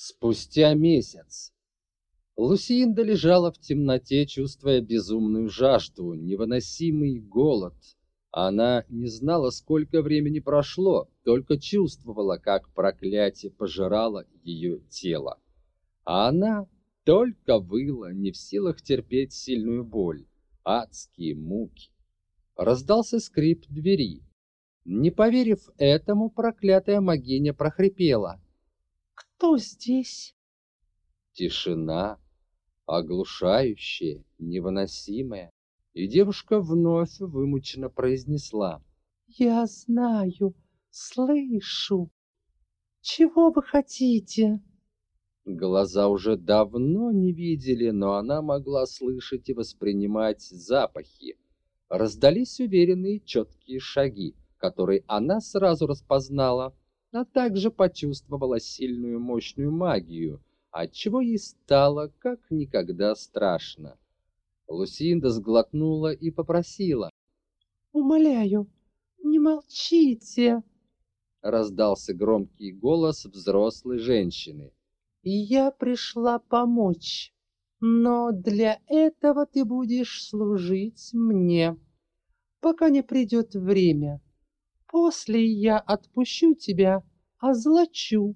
Спустя месяц Лусинда лежала в темноте, чувствуя безумную жажду, невыносимый голод. Она не знала, сколько времени прошло, только чувствовала, как проклятие пожирало ее тело. А она только выла, не в силах терпеть сильную боль, адские муки. Раздался скрип двери. Не поверив этому, проклятая могиня прохрипела. «Кто здесь?» Тишина, оглушающая, невыносимая, и девушка вновь вымученно произнесла. «Я знаю, слышу. Чего вы хотите?» Глаза уже давно не видели, но она могла слышать и воспринимать запахи. Раздались уверенные четкие шаги, которые она сразу распознала, а также почувствовала сильную мощную магию, отчего ей стало как никогда страшно. Лусинда сглотнула и попросила. «Умоляю, не молчите!» Раздался громкий голос взрослой женщины. «Я пришла помочь, но для этого ты будешь служить мне, пока не придет время. После я отпущу тебя, озлочу,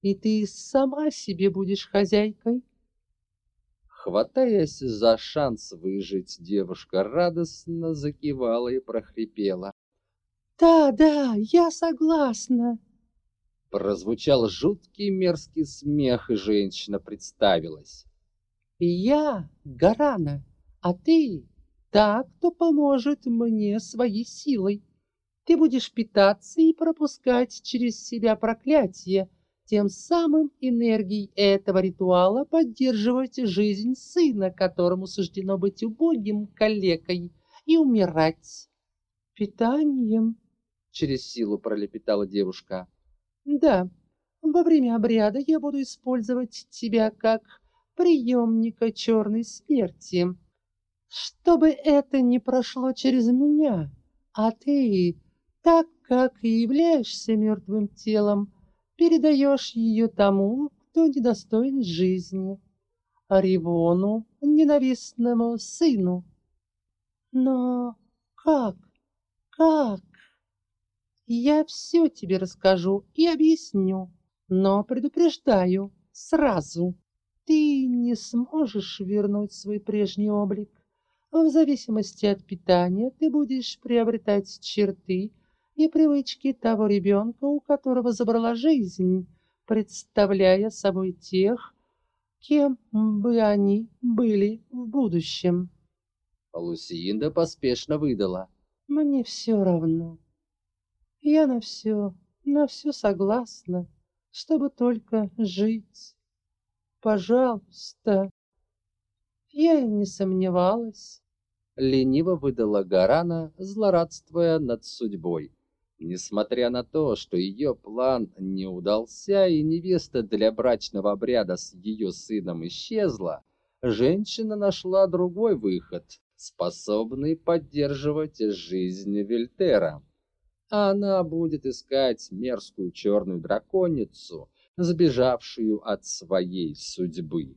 и ты сама себе будешь хозяйкой». Хватаясь за шанс выжить, девушка радостно закивала и прохрипела. «Да, да, я согласна!» Прозвучал жуткий мерзкий смех, и женщина представилась. «Я Гарана, а ты та, кто поможет мне своей силой. Ты будешь питаться и пропускать через себя проклятие, тем самым энергией этого ритуала поддерживать жизнь сына, которому суждено быть убогим калекой и умирать. Питанием, через силу пролепетала девушка. Да, во время обряда я буду использовать тебя как приемника черной смерти, чтобы это не прошло через меня, а ты, так как и являешься мертвым телом, передаешь ее тому, кто недостоин жизни, Ривону, ненавистному сыну. Но как? Как? Я все тебе расскажу и объясню, но предупреждаю сразу. Ты не сможешь вернуть свой прежний облик. В зависимости от питания ты будешь приобретать черты, и привычки того ребенка, у которого забрала жизнь, представляя собой тех, кем бы они были в будущем. Лусинда поспешно выдала. Мне все равно. Я на все, на все согласна, чтобы только жить. Пожалуйста. Я и не сомневалась. Лениво выдала Гарана, злорадствуя над судьбой. Несмотря на то, что ее план не удался и невеста для брачного обряда с ее сыном исчезла, женщина нашла другой выход, способный поддерживать жизнь Вильтера. Она будет искать мерзкую черную драконицу, сбежавшую от своей судьбы.